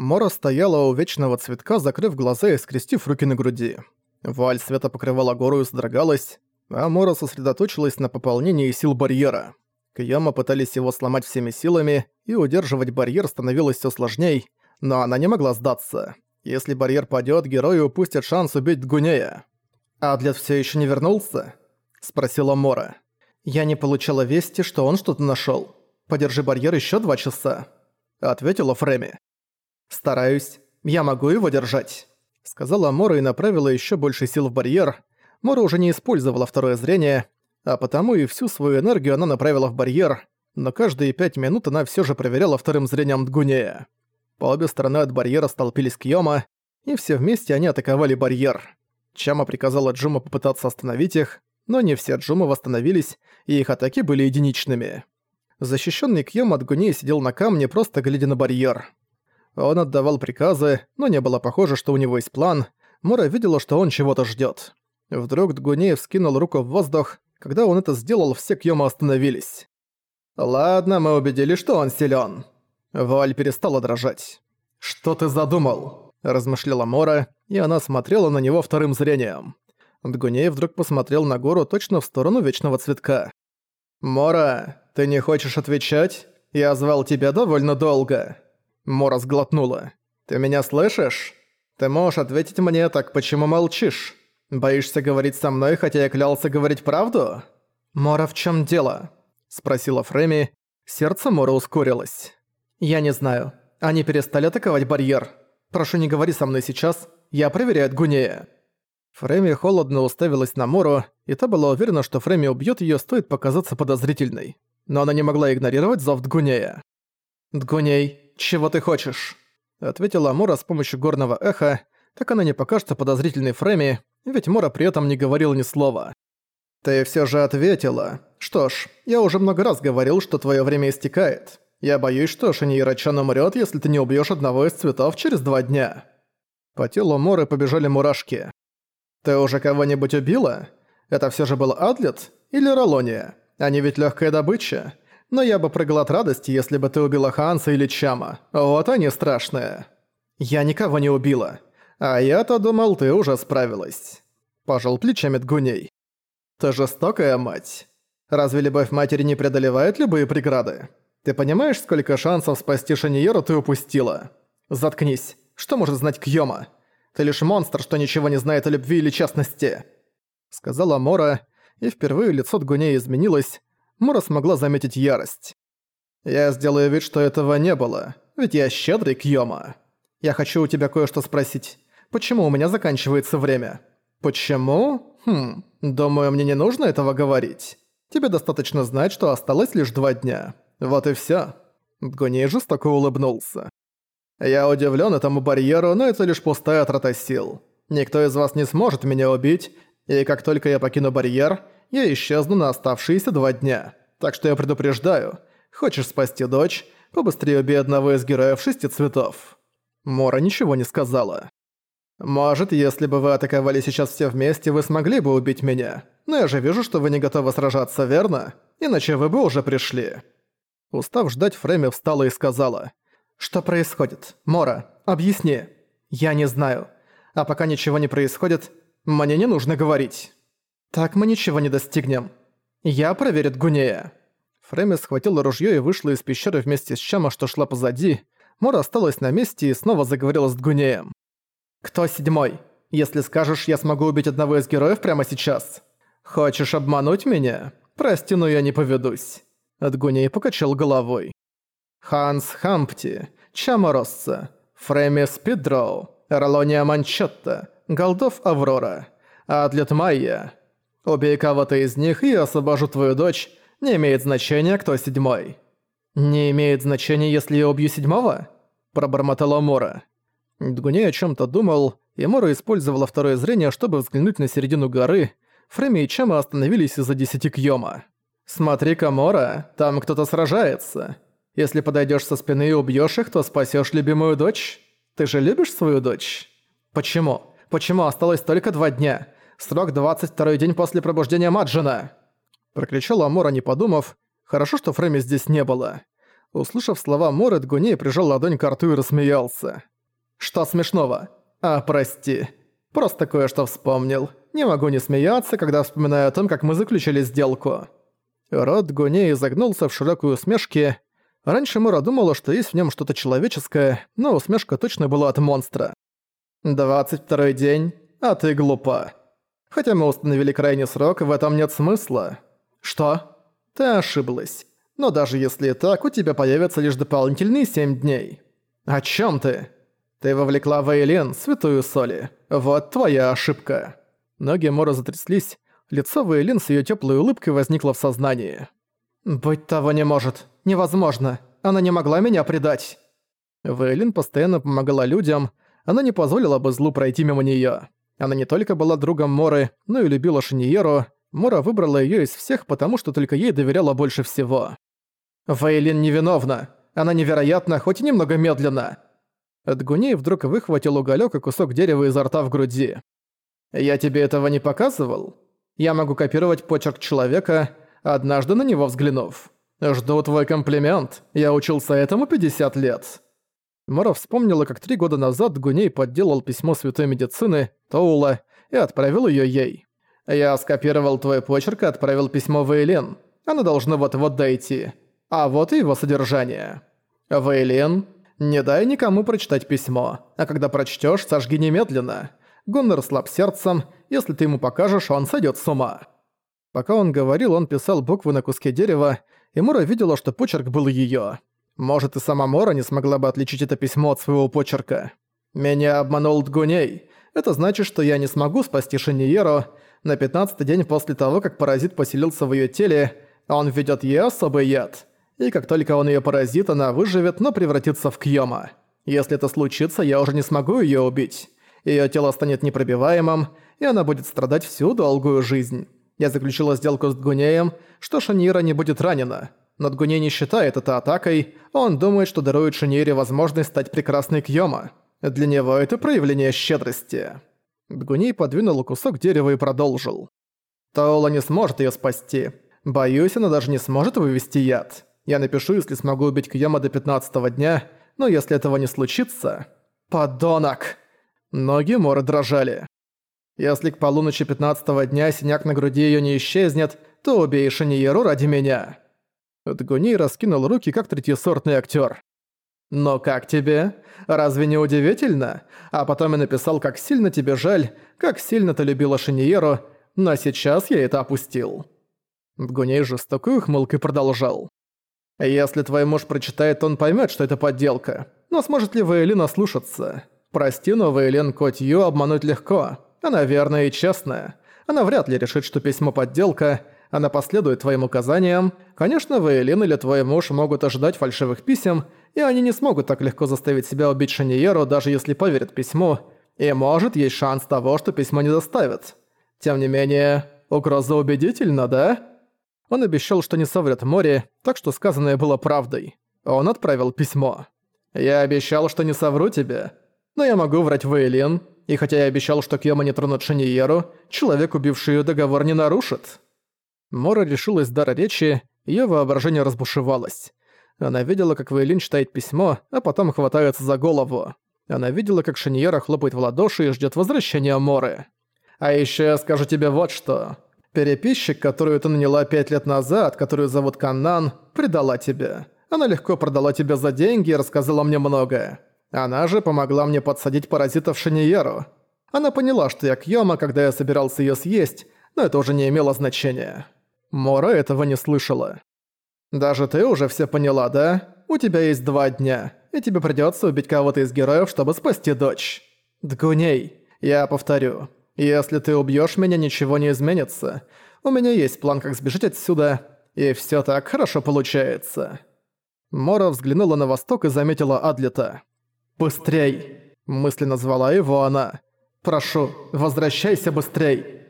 Мора стояла у вечного цветка, закрыв глаза и скрестив руки на груди. Вуаль света покрывала гору и содрогалась, а Мора сосредоточилась на пополнении сил барьера. Кьяма пытались его сломать всеми силами, и удерживать барьер становилось все сложней, но она не могла сдаться. Если барьер падёт, герои упустят шанс убить Дгунея. «Адлет всё ещё не вернулся?» – спросила Мора. «Я не получала вести, что он что-то нашёл. Подержи барьер ещё два часа», – ответила Фреми. «Стараюсь. Я могу его держать», — сказала Мора и направила ещё больше сил в барьер. Мора уже не использовала второе зрение, а потому и всю свою энергию она направила в барьер, но каждые пять минут она всё же проверяла вторым зрением Дгунея. По обе стороны от барьера столпились Кьёма, и все вместе они атаковали барьер. Чама приказала Джума попытаться остановить их, но не все Джумы восстановились, и их атаки были единичными. Защищенный Кьёма от сидел на камне, просто глядя на барьер. Он отдавал приказы, но не было похоже, что у него есть план. Мора видела, что он чего-то ждет. Вдруг Дгунеев скинул руку в воздух. Когда он это сделал, все Кьёма остановились. «Ладно, мы убедили, что он силен. Вуаль перестала дрожать. «Что ты задумал?» – размышляла Мора, и она смотрела на него вторым зрением. Дгунеев вдруг посмотрел на гору точно в сторону Вечного Цветка. «Мора, ты не хочешь отвечать? Я звал тебя довольно долго». Мора сглотнула. «Ты меня слышишь? Ты можешь ответить мне, так почему молчишь? Боишься говорить со мной, хотя я клялся говорить правду?» «Мора, в чем дело?» – спросила Фреми. Сердце Мора ускорилось. «Я не знаю. Они перестали атаковать барьер. Прошу, не говори со мной сейчас. Я проверяю Гунея». Фреми холодно уставилась на Мору, и та была уверена, что Фреми убьет ее, стоит показаться подозрительной. Но она не могла игнорировать зов Дгунея. «Дгуней, чего ты хочешь?» Ответила Мора с помощью горного эха, так она не покажется подозрительной Фреми, ведь Мора при этом не говорила ни слова. «Ты все же ответила. Что ж, я уже много раз говорил, что твое время истекает. Я боюсь, что Шиньерачан умрет, если ты не убьешь одного из цветов через два дня». По телу Моры побежали мурашки. «Ты уже кого-нибудь убила? Это все же был Адлет или Ролония? Они ведь легкая добыча. Но я бы прыгал от радости, если бы ты убила Ханса или Чама. Вот они страшные». «Я никого не убила. А я-то думал, ты уже справилась». Пожал плечами Дгуней. «Ты жестокая мать. Разве любовь матери не преодолевает любые преграды?» Ты понимаешь, сколько шансов спасти Шаниеру ты упустила? Заткнись. Что может знать Кьёма? Ты лишь монстр, что ничего не знает о любви или честности. Сказала Мора, и впервые лицо Дгунея изменилось. Мора смогла заметить ярость. Я сделаю вид, что этого не было, ведь я щедрый Кьёма. Я хочу у тебя кое-что спросить. Почему у меня заканчивается время? Почему? Хм, думаю, мне не нужно этого говорить. Тебе достаточно знать, что осталось лишь два дня. Вот и всё. Дгуней жестоко улыбнулся. «Я удивлен этому барьеру, но это лишь пустая трата сил. Никто из вас не сможет меня убить, и как только я покину барьер, я исчезну на оставшиеся два дня. Так что я предупреждаю, хочешь спасти дочь, побыстрее убей одного из героев шести цветов». Мора ничего не сказала. «Может, если бы вы атаковали сейчас все вместе, вы смогли бы убить меня. Но я же вижу, что вы не готовы сражаться, верно? Иначе вы бы уже пришли». Устав ждать, Фрейми встала и сказала. «Что происходит? Мора, объясни». «Я не знаю. А пока ничего не происходит, мне не нужно говорить». «Так мы ничего не достигнем. Я проверю Гунея». Фрейми схватила ружье и вышла из пещеры вместе с Чама, что шла позади. Мора осталась на месте и снова заговорила с Гунеем. «Кто седьмой? Если скажешь, я смогу убить одного из героев прямо сейчас. Хочешь обмануть меня? Прости, но я не поведусь». Адгуней покачал головой. Ханс Хампти, Чаморосца, Фреми Спидроу, Ролония Манчетта, Голдов Аврора, Атлет Майя. Убей кого-то из них и освобожу твою дочь, не имеет значения, кто седьмой. «Не имеет значения, если я убью седьмого?» – пробормотала Мора. Дгуней о чем то думал, и Мора использовала второе зрение, чтобы взглянуть на середину горы. Фреми и Чама остановились из-за десяти кьёма. «Смотри-ка, Мора, там кто-то сражается. Если подойдёшь со спины и убьёшь их, то спасёшь любимую дочь. Ты же любишь свою дочь?» «Почему? Почему осталось только два дня? Срок 22 день после пробуждения Маджина!» Прокричала Мора, не подумав. Хорошо, что Фрейми здесь не было. Услышав слова Моры, Дгуней прижал ладонь к рту и рассмеялся. Что смешного? А, прости. Просто кое-что вспомнил. Не могу не смеяться, когда вспоминаю о том, как мы заключили сделку». Рот Гуней изогнулся в широкую усмешке. Раньше Мора думала, что есть в нем что-то человеческое, но усмешка точно была от монстра. «Двадцать второй день, а ты глупа. Хотя мы установили крайний срок, в этом нет смысла». «Что?» «Ты ошиблась. Но даже если так, у тебя появятся лишь дополнительные семь дней». «О чем ты?» «Ты вовлекла Вейлен, святую соли. Вот твоя ошибка». Ноги Мора затряслись, лицо Вейлин с её тёплой улыбкой возникло в сознании. «Быть того не может. Невозможно. Она не могла меня предать». Вейлин постоянно помогала людям, она не позволила бы злу пройти мимо неё. Она не только была другом Моры, но и любила Шиньеру. Мора выбрала её из всех, потому что только ей доверяла больше всего. «Вейлин невиновна. Она невероятна, хоть и немного медленно». Эдгуней вдруг выхватил уголёк и кусок дерева изо рта в груди. «Я тебе этого не показывал? Я могу копировать почерк человека, однажды на него взглянув. Жду твой комплимент, я учился этому 50 лет». Мора вспомнила, как три года назад Гуней подделал письмо святой медицины, Тоула, и отправил её ей. «Я скопировал твой почерк и отправил письмо Вейлен. Оно должно вот-вот дойти. А вот и его содержание. Вейлен, не дай никому прочитать письмо, а когда прочтёшь, сожги немедленно. Гуннер слаб сердцем, если ты ему покажешь, он сойдет с ума». Пока он говорил, он писал буквы на куске дерева, и Мора видела, что почерк был её. Может, и сама Мора не смогла бы отличить это письмо от своего почерка. «Меня обманул Дгуней. Это значит, что я не смогу спасти Шиньеру. На пятнадцатый день после того, как паразит поселился в её теле, он введёт ей особый яд. И как только он её поразит, она выживет, но превратится в Кьёма. Если это случится, я уже не смогу её убить её тело станет непробиваемым, и она будет страдать всю долгую жизнь. Я заключила сделку с Дгунеем, что Шанира не будет ранена. Но Дгуней не считает это атакой, он думает, что дарует Шанире возможность стать прекрасной Кьёма. Для него это проявление щедрости. Дгуней подвинул кусок дерева и продолжил. Таула не сможет её спасти. Боюсь, она даже не сможет вывести яд. Я напишу, если смогу убить Кьёма до пятнадцатого дня, но если этого не случится... Подонок! Ноги Моры дрожали. Если к полуночи пятнадцатого дня синяк на груди её не исчезнет, то убей Шаниеру ради меня». Дгуни раскинул руки, как третьесортный актёр. «Но как тебе? Разве не удивительно? А потом я написал, как сильно тебе жаль, как сильно ты любила Шиньеру, но сейчас я это опустил». Дгуней жестокой ухмылкой продолжал. «Если твой муж прочитает, он поймет, что это подделка. Но сможет ли Ваэлина слушаться? Прости, но Вейлен Котью обмануть легко. Она верная и честная. Она вряд ли решит, что письмо подделка. Она последует твоим указаниям. Конечно, Вейлин или твой муж могут ожидать фальшивых писем, и они не смогут так легко заставить себя убить Шаниеру, даже если поверят письму. И может, есть шанс того, что письмо не доставят. Тем не менее, угроза убедительна, да? Он обещал, что не соврет море, так что сказанное было правдой. Он отправил письмо. «Я обещал, что не совру тебе. Но я могу врать Вейлин, и хотя я обещал, что Кьёма не тронут Шиньеру, человек, убивший её договор, не нарушит. Мора решилась дара речи, её воображение разбушевалось. Она видела, как Вейлин читает письмо, а потом хватается за голову. Она видела, как Шиньера хлопает в ладоши и ждёт возвращения Моры. «А ещё я скажу тебе вот что. Переписчик, которую ты наняла пять лет назад, которую зовут Каннан, предала тебя. Она легко продала тебя за деньги и рассказала мне многое. Она же помогла мне подсадить паразитов Шиньеру. Она поняла, что я Кьёма, когда я собирался её съесть, но это уже не имело значения. Мора этого не слышала. «Даже ты уже всё поняла, да? У тебя есть два дня, и тебе придётся убить кого-то из героев, чтобы спасти дочь. Дгуней, я повторю, если ты убьёшь меня, ничего не изменится. У меня есть план, как сбежать отсюда, и всё так хорошо получается». Мора взглянула на восток и заметила Адлета. «Быстрей!» – мысленно звала его она. «Прошу, возвращайся быстрей!»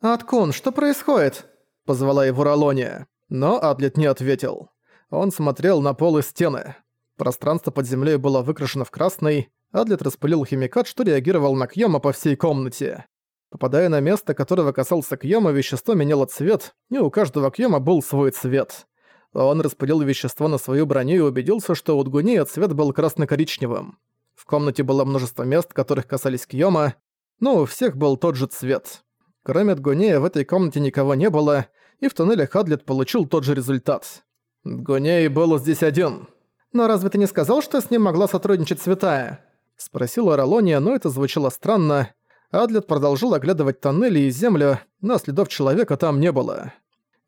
«Аткун, что происходит?» – позвала его Ролония. Но Адлет не ответил. Он смотрел на пол и стены. Пространство под землей было выкрашено в красный, Адлет распылил химикат, что реагировал на Кьяма по всей комнате. Попадая на место, которого касался Кьяма, вещество меняло цвет, и у каждого Кьяма был свой цвет. Он распылил вещество на свою броню и убедился, что у Дгунея цвет был красно-коричневым. В комнате было множество мест, которых касались Кьёма, но у всех был тот же цвет. Кроме Дгунея в этой комнате никого не было, и в туннеле Хадлет получил тот же результат. Дгуней был здесь один. «Но разве ты не сказал, что с ним могла сотрудничать Святая?» Спросила Ролония, но это звучало странно. Адлет продолжил оглядывать тоннели и землю, но следов человека там не было.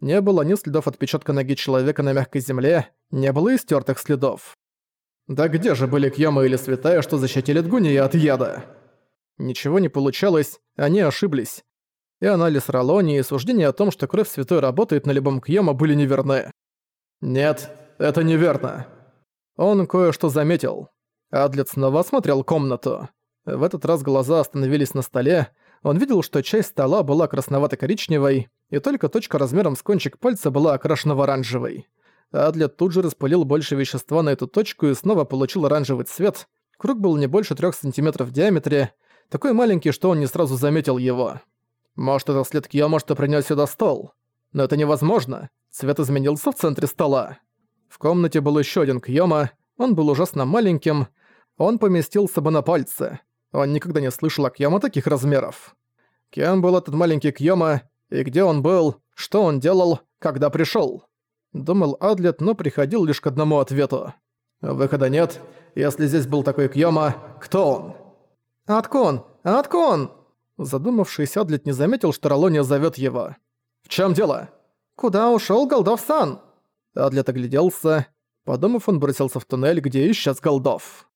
Не было ни следов отпечатка ноги человека на мягкой земле, не было и стертых следов. Да где же были Кьяма или Святая, что защитили Дгуния от яда? Ничего не получалось, они ошиблись. И анализ Ролони и суждение о том, что кровь Святой работает на любом Кьяма, были неверны. Нет, это неверно. Он кое-что заметил. Адлет снова осмотрел комнату. В этот раз глаза остановились на столе, он видел, что часть стола была красновато-коричневой, и только точка размером с кончик пальца была окрашена в оранжевый. Адлет тут же распылил больше вещества на эту точку и снова получил оранжевый цвет. Круг был не больше трех сантиметров в диаметре, такой маленький, что он не сразу заметил его. Может, это след Кьяма, что принёс сюда стол? Но это невозможно. Цвет изменился в центре стола. В комнате был еще один Кьяма, он был ужасно маленьким, он поместился бы на пальце. Он никогда не слышал о Кьяма таких размеров. Кем был этот маленький Кьяма, и где он был, что он делал, когда пришёл? Думал Адлет, но приходил лишь к одному ответу. Выхода нет. Если здесь был такой Кьяма, кто он? Аткон! Аткон! Задумавшийся Адлет не заметил, что Ролония зовёт его. «В чём дело?» «Куда ушёл Голдов-сан?» Адлет огляделся. Подумав, он бросился в туннель, где исчез Голдов.